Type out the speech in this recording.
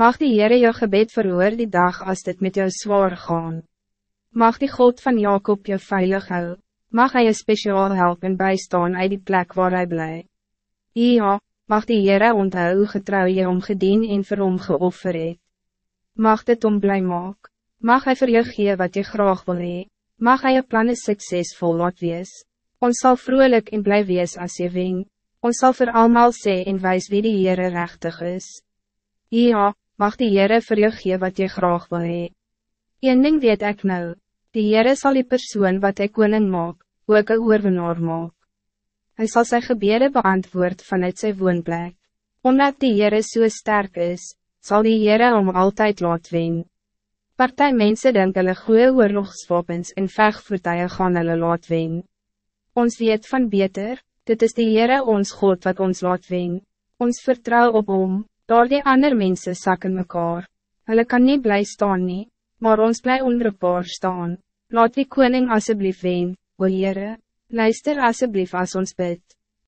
Mag die Heere jou gebed verhoor die dag als dit met jou zwaar gaan. Mag die God van Jacob jou veilig hou. Mag hij je speciaal helpen bijstaan uit die plek waar hij blij. Ja, mag die Heere onthou hoe getrouw je om gedien en vir hom geoffer het. Mag dit om blij maak. Mag hij vir jou gee wat je graag wil hee. Mag hij je plannen succesvol laat wees. Ons zal vrolijk en blij wees als je wen. Ons zal voor allemaal sê en wijs wie die Heere rechtig is. Ja, mag die Heere vir jou gee wat je graag wil hee. Een ding weet ik nou, die Heere sal die persoon wat hy koning maak, ook een oorwinnaar maak. Hy sal sy gebede beantwoord vanuit sy woonplek. Omdat die Heere so sterk is, zal die Heere om altijd laat wen. Partij mense denk hulle goeie oorlogswapens en vechtvoertuie gaan hulle laat wen. Ons weet van beter, dit is die Heere ons God wat ons laat wen. Ons vertrouw op om, daar die ander mense sak in mekaar. Hulle kan niet blij staan nie, maar ons bly onrepbaar staan. Laat die koning alsjeblieft wen, o Heere, luister alsjeblieft als ons bid.